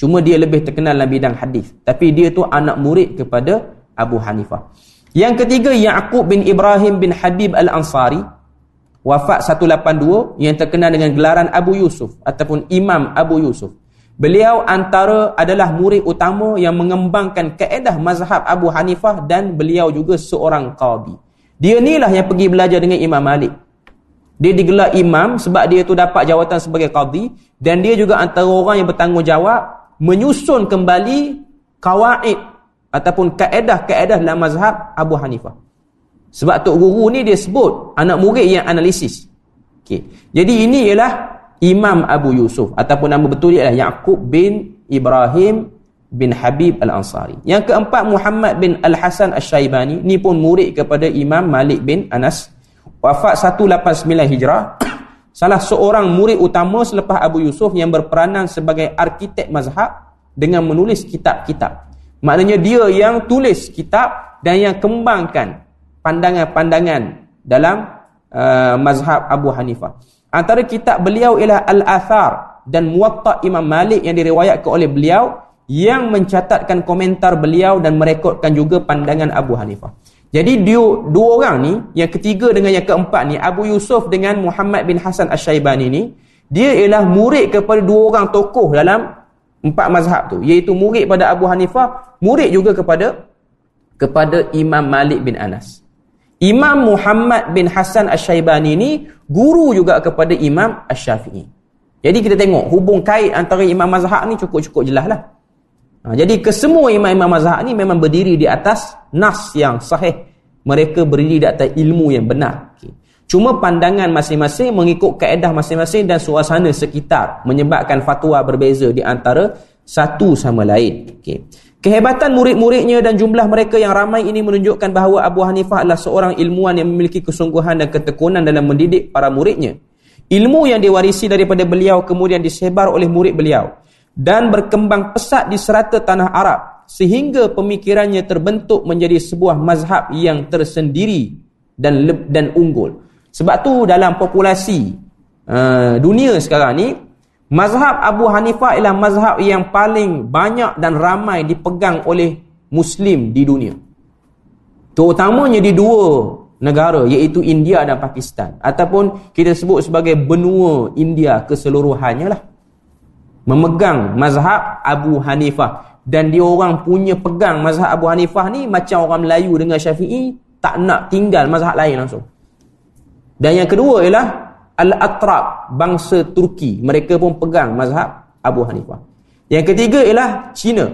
Speaker 1: Cuma dia lebih terkenal dalam bidang hadis. Tapi dia tu anak murid kepada Abu Hanifah. Yang ketiga, Ya'qub bin Ibrahim bin Habib Al-Ansari. Wafat 182 yang terkenal dengan gelaran Abu Yusuf ataupun Imam Abu Yusuf. Beliau antara adalah murid utama yang mengembangkan kaedah mazhab Abu Hanifah dan beliau juga seorang qadi. Dia inilah yang pergi belajar dengan Imam Malik. Dia digelar imam sebab dia tu dapat jawatan sebagai qadi dan dia juga antara orang yang bertanggungjawab menyusun kembali kawaid ataupun kaedah-kaedah dalam mazhab Abu Hanifah. Sebab tok guru ni dia sebut anak murid yang analisis. Okey. Jadi ini ialah Imam Abu Yusuf ataupun nama betul dia adalah Yaqub bin Ibrahim bin Habib Al-Ansari. Yang keempat Muhammad bin Al-Hasan Al-Syaibani. Ni pun murid kepada Imam Malik bin Anas. Wafat 189 Hijrah. Salah seorang murid utama selepas Abu Yusuf yang berperanan sebagai arkitek mazhab dengan menulis kitab-kitab. Maknanya dia yang tulis kitab dan yang kembangkan pandangan-pandangan dalam uh, mazhab Abu Hanifah. Antara kitab beliau ialah Al-Athar dan Muwatta Imam Malik yang diriwayatkan oleh beliau yang mencatatkan komentar beliau dan merekodkan juga pandangan Abu Hanifah. Jadi dia, dua orang ni, yang ketiga dengan yang keempat ni, Abu Yusuf dengan Muhammad bin Hasan Ash-Shaybani ni, dia ialah murid kepada dua orang tokoh dalam empat mazhab tu. Iaitu murid pada Abu Hanifah, murid juga kepada kepada Imam Malik bin Anas. Imam Muhammad bin Hasan Ash-Shaybani ni, guru juga kepada Imam Ash-Syafi'i. Jadi kita tengok, hubung kait antara imam mazhab ni cukup-cukup jelas lah. Ha, jadi kesemua imam-imam mazhab ni memang berdiri di atas nas yang sahih. Mereka berdiri di atas ilmu yang benar. Okay. Cuma pandangan masing-masing mengikut kaedah masing-masing dan suasana sekitar menyebabkan fatwa berbeza di antara satu sama lain. Okay. Kehebatan murid-muridnya dan jumlah mereka yang ramai ini menunjukkan bahawa Abu Hanifah adalah seorang ilmuwan yang memiliki kesungguhan dan ketekunan dalam mendidik para muridnya. Ilmu yang diwarisi daripada beliau kemudian disebar oleh murid beliau dan berkembang pesat di serata tanah Arab sehingga pemikirannya terbentuk menjadi sebuah mazhab yang tersendiri dan dan unggul. Sebab tu dalam populasi uh, dunia sekarang ni mazhab Abu Hanifah ialah mazhab yang paling banyak dan ramai dipegang oleh muslim di dunia. Terutamanya di dua negara iaitu India dan Pakistan ataupun kita sebut sebagai benua India keseluruhannya lah memegang mazhab Abu Hanifah dan dia orang punya pegang mazhab Abu Hanifah ni macam orang Melayu dengan Syafi'i tak nak tinggal mazhab lain langsung. Dan yang kedua ialah Al-Atrab bangsa Turki mereka pun pegang mazhab Abu Hanifah. Yang ketiga ialah Cina.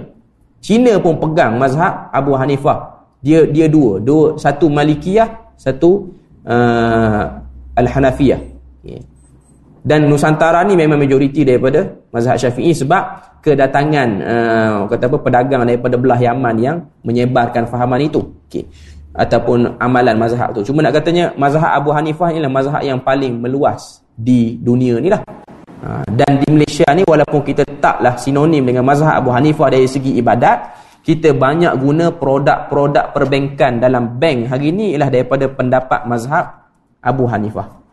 Speaker 1: Cina pun pegang mazhab Abu Hanifah. Dia dia dua, dua satu Malikiyah, satu uh, Al-Hanafiyah. Okay dan Nusantara ni memang majoriti daripada mazhab Syafi'i sebab kedatangan uh, kata apa pedagang daripada belah Yaman yang menyebarkan fahaman itu okey ataupun amalan mazhab tu. Cuma nak katanya mazhab Abu Hanifah ni lah mazhab yang paling meluas di dunia ni lah. Ha, dan di Malaysia ni walaupun kita taklah sinonim dengan mazhab Abu Hanifah dari segi ibadat kita banyak guna produk-produk perbankan dalam bank hari ni ialah daripada pendapat mazhab Abu Hanifah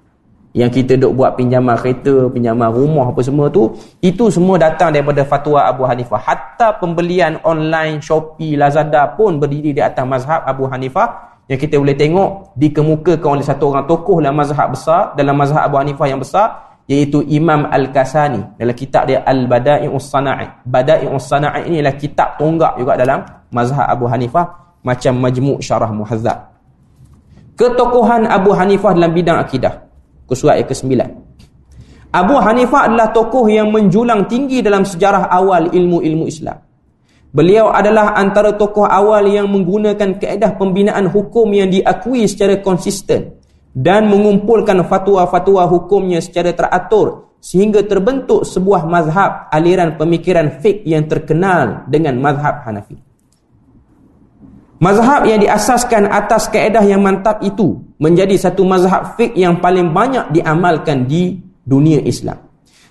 Speaker 1: yang kita duk buat pinjaman kereta, pinjaman rumah apa semua tu, itu semua datang daripada fatwa Abu Hanifah. Hatta pembelian online Shopee, Lazada pun berdiri di atas mazhab Abu Hanifah yang kita boleh tengok dikemukakan oleh satu orang tokoh dalam mazhab besar, dalam mazhab Abu Hanifah yang besar, iaitu Imam Al-Kasani dalam kitab dia Al-Bada'i'us Sana'i. Bada'i'us Sana'i ini adalah kitab tonggak juga dalam mazhab Abu Hanifah macam Majmu' Syarah Muhazzab. Ketokohan Abu Hanifah dalam bidang akidah Muka surat yang ke-9. Abu Hanifah adalah tokoh yang menjulang tinggi dalam sejarah awal ilmu-ilmu Islam. Beliau adalah antara tokoh awal yang menggunakan keedah pembinaan hukum yang diakui secara konsisten dan mengumpulkan fatwa-fatwa hukumnya secara teratur sehingga terbentuk sebuah mazhab aliran pemikiran fiqh yang terkenal dengan mazhab Hanafi. Mazhab yang diasaskan atas kaedah yang mantap itu menjadi satu mazhab fiqh yang paling banyak diamalkan di dunia Islam.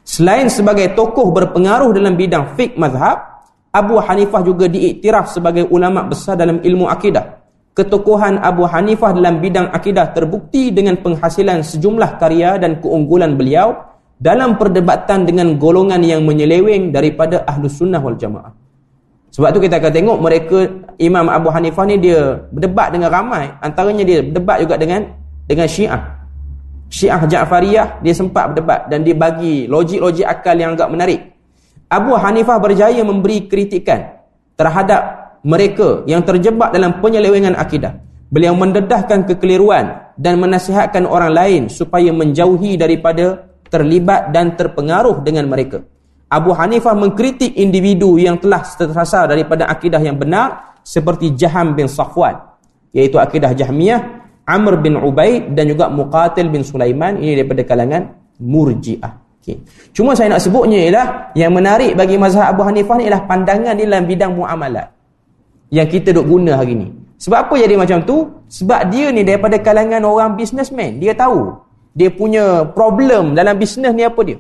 Speaker 1: Selain sebagai tokoh berpengaruh dalam bidang fiqh mazhab, Abu Hanifah juga diiktiraf sebagai ulama besar dalam ilmu akidah. Ketokohan Abu Hanifah dalam bidang akidah terbukti dengan penghasilan sejumlah karya dan keunggulan beliau dalam perdebatan dengan golongan yang menyeleweng daripada Ahlus Sunnah wal Jamaah. Sebab tu kita akan tengok mereka Imam Abu Hanifah ni dia berdebat dengan ramai. Antaranya dia berdebat juga dengan dengan Syiah. Syiah Ja'fariyah dia sempat berdebat dan dia bagi logik-logik akal yang agak menarik. Abu Hanifah berjaya memberi kritikan terhadap mereka yang terjebak dalam penyelewengan akidah. Beliau mendedahkan kekeliruan dan menasihatkan orang lain supaya menjauhi daripada terlibat dan terpengaruh dengan mereka. Abu Hanifah mengkritik individu yang telah terasar daripada akidah yang benar seperti Jaham bin Safwan iaitu akidah Jahmiyah, Amr bin Ubaid dan juga Muqatil bin Sulaiman ini daripada kalangan Murji'ah. Okay. Cuma saya nak sebutnya ialah yang menarik bagi mazhab Abu Hanifah ni ialah pandangan dia dalam bidang muamalat. Yang kita duk guna hari ni. Sebab apa jadi macam tu? Sebab dia ni daripada kalangan orang businessman. Dia tahu. Dia punya problem dalam bisnes ni apa dia.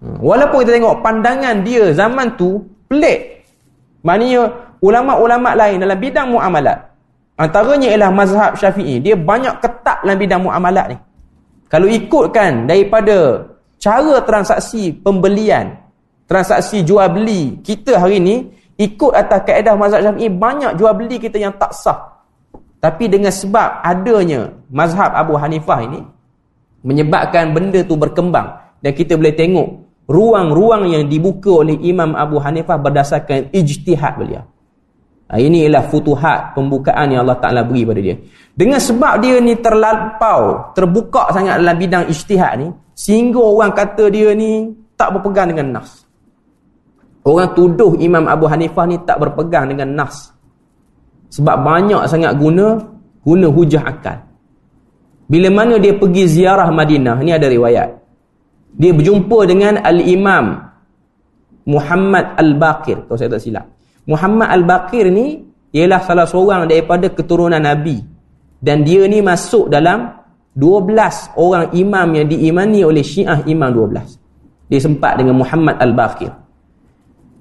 Speaker 1: Hmm. Walaupun kita tengok pandangan dia zaman tu pelik. Maknanya ulama-ulama lain dalam bidang muamalat. Antaranya ialah mazhab syafi'i. Dia banyak ketat dalam bidang muamalat ni. Kalau ikutkan daripada cara transaksi pembelian, transaksi jual beli kita hari ni ikut atas kaedah mazhab Syafi'i banyak jual beli kita yang tak sah. Tapi dengan sebab adanya mazhab Abu Hanifah ini menyebabkan benda tu berkembang dan kita boleh tengok ruang-ruang yang dibuka oleh Imam Abu Hanifah berdasarkan ijtihad beliau. Ha, ini ialah futuhat pembukaan yang Allah Ta'ala beri pada dia. Dengan sebab dia ni terlampau, terbuka sangat dalam bidang ijtihad ni, Sehingga orang kata dia ni tak berpegang dengan nas. Orang tuduh Imam Abu Hanifah ni tak berpegang dengan nas. Sebab banyak sangat guna guna hujah akal. Bila mana dia pergi ziarah Madinah, ni ada riwayat. Dia berjumpa dengan Al-Imam Muhammad Al-Baqir, kalau saya tak silap. Muhammad Al-Baqir ni ialah salah seorang daripada keturunan Nabi. Dan dia ni masuk dalam 12 orang imam yang diimani oleh Syiah imam 12. Dia sempat dengan Muhammad Al-Baqir.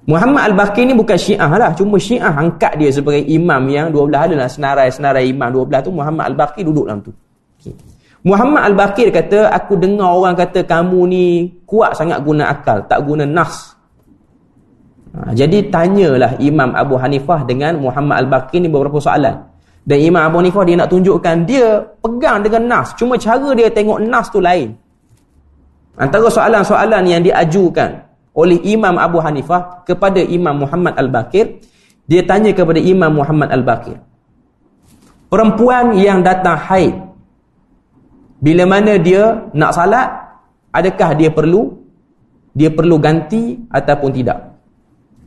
Speaker 1: Muhammad Al-Baqir ni bukan Syiah lah, cuma Syiah angkat dia sebagai imam yang 12 adalah senarai-senarai imam 12 tu Muhammad Al-Baqir duduk dalam tu. Okay. Muhammad Al-Baqir kata, aku dengar orang kata kamu ni kuat sangat guna akal, tak guna nas. Ha, jadi tanyalah Imam Abu Hanifah dengan Muhammad Al-Baqir ni beberapa soalan. Dan Imam Abu Hanifah dia nak tunjukkan dia pegang dengan nas. Cuma cara dia tengok nas tu lain. Antara soalan-soalan yang diajukan oleh Imam Abu Hanifah kepada Imam Muhammad Al-Bakir, dia tanya kepada Imam Muhammad Al-Bakir. Perempuan yang datang haid, bila mana dia nak salat, adakah dia perlu dia perlu ganti ataupun tidak?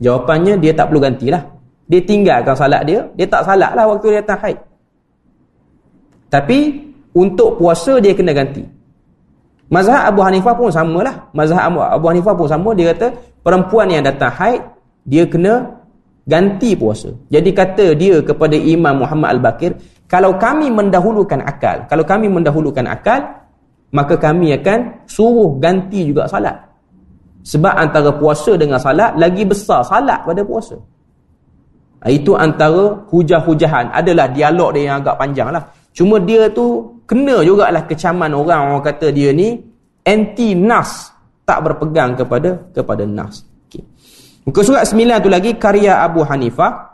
Speaker 1: Jawapannya dia tak perlu gantilah. Dia tinggalkan salat dia, dia tak salat lah waktu dia datang haid. Tapi, untuk puasa dia kena ganti. Mazhab Abu Hanifah pun samalah. Mazhab Abu Hanifah pun sama. Dia kata, perempuan yang datang haid, dia kena ganti puasa. Jadi kata dia kepada Imam Muhammad Al-Bakir, kalau kami mendahulukan akal, kalau kami mendahulukan akal, maka kami akan suruh ganti juga salat. Sebab antara puasa dengan salat, lagi besar salat pada puasa. Ha, itu antara hujah-hujahan. Adalah dialog dia yang agak panjang lah. Cuma dia tu kena jugalah kecaman orang orang kata dia ni anti-nas. Tak berpegang kepada kepada nas. Okay. Muka surat sembilan tu lagi karya Abu Hanifah.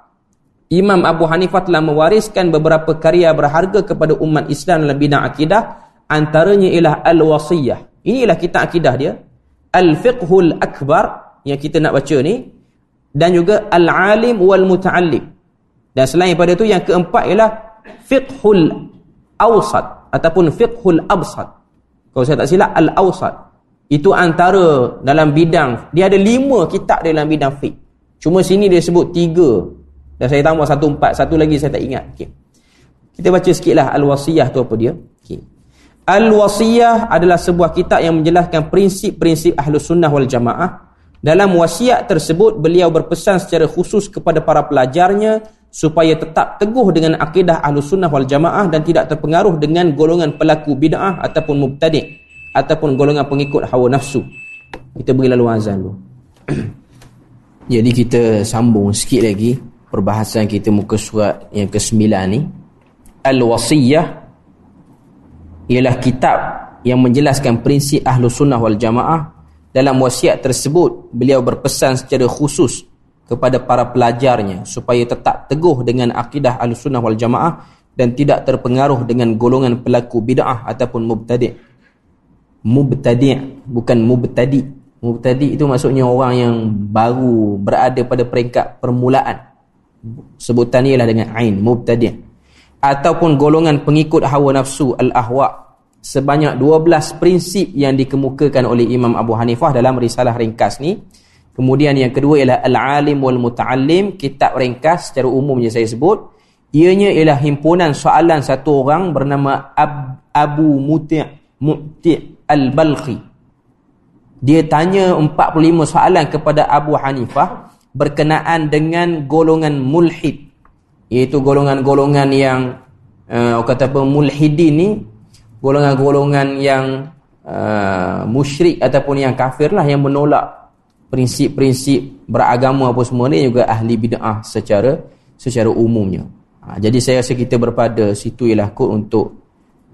Speaker 1: Imam Abu Hanifah telah mewariskan beberapa karya berharga kepada umat Islam dalam bidang akidah. Antaranya ialah Al-Wasiyah. Inilah kitab akidah dia. Al-Fiqhul Akbar yang kita nak baca ni dan juga al-alim wal muta'allim. Dan selain pada itu yang keempat ialah fiqhul awsat ataupun fiqhul absat. Kalau saya tak silap al-awsat. Itu antara dalam bidang dia ada lima kitab dalam bidang fiqh. Cuma sini dia sebut tiga dan saya tambah satu empat, satu lagi saya tak ingat. Okay. Kita baca sikitlah al-wasiyah tu apa dia. Okay. Al-wasiyah adalah sebuah kitab yang menjelaskan prinsip-prinsip ahlus sunnah wal jamaah dalam wasiat tersebut, beliau berpesan secara khusus kepada para pelajarnya supaya tetap teguh dengan akidah ahlu sunnah wal jamaah dan tidak terpengaruh dengan golongan pelaku bid'ah ataupun mubtadi' ataupun golongan pengikut hawa nafsu. Kita beri lalu azan dulu. Jadi kita sambung sikit lagi perbahasan kita muka surat yang ke-9 ni. Al-Wasiyah ialah kitab yang menjelaskan prinsip ahlu sunnah wal jamaah dalam wasiat tersebut, beliau berpesan secara khusus kepada para pelajarnya supaya tetap teguh dengan akidah al-sunnah wal jamaah dan tidak terpengaruh dengan golongan pelaku bid'ah ataupun mubtadi' mubtadi' bukan mubtadi' mubtadi' itu maksudnya orang yang baru berada pada peringkat permulaan. Sebutan ialah dengan ain mubtadi' ataupun golongan pengikut hawa nafsu al-ahwa' sebanyak 12 prinsip yang dikemukakan oleh Imam Abu Hanifah dalam risalah ringkas ni. Kemudian yang kedua ialah Al-Alim wal Muta'allim, kitab ringkas secara umumnya saya sebut. Ianya ialah himpunan soalan satu orang bernama Ab Abu Muti' Muti' Al-Balqi. dia tanya 45 soalan kepada Abu Hanifah berkenaan dengan golongan mulhid iaitu golongan-golongan yang uh, kata apa mulhidin ni golongan-golongan yang uh, musyrik ataupun yang kafir lah yang menolak prinsip-prinsip beragama apa semua ni juga ahli bid'ah secara secara umumnya. Ha, jadi saya rasa kita berpada situ ialah kot untuk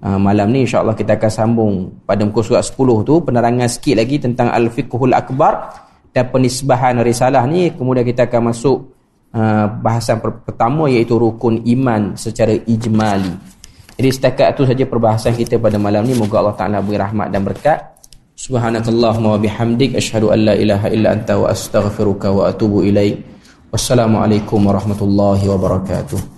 Speaker 1: uh, malam ni insya-Allah kita akan sambung pada muka surat 10 tu penerangan sikit lagi tentang al-fiqhul akbar dan penisbahan risalah ni kemudian kita akan masuk uh, bahasan pertama iaitu rukun iman secara ijmali. Jadi setakat itu saja perbahasan kita pada malam ni moga Allah Taala beri rahmat dan berkat. Subhanakallahumma wa bihamdik asyhadu an la ilaha illa anta wa astaghfiruka wa atubu ilaik. Wassalamualaikum warahmatullahi wabarakatuh.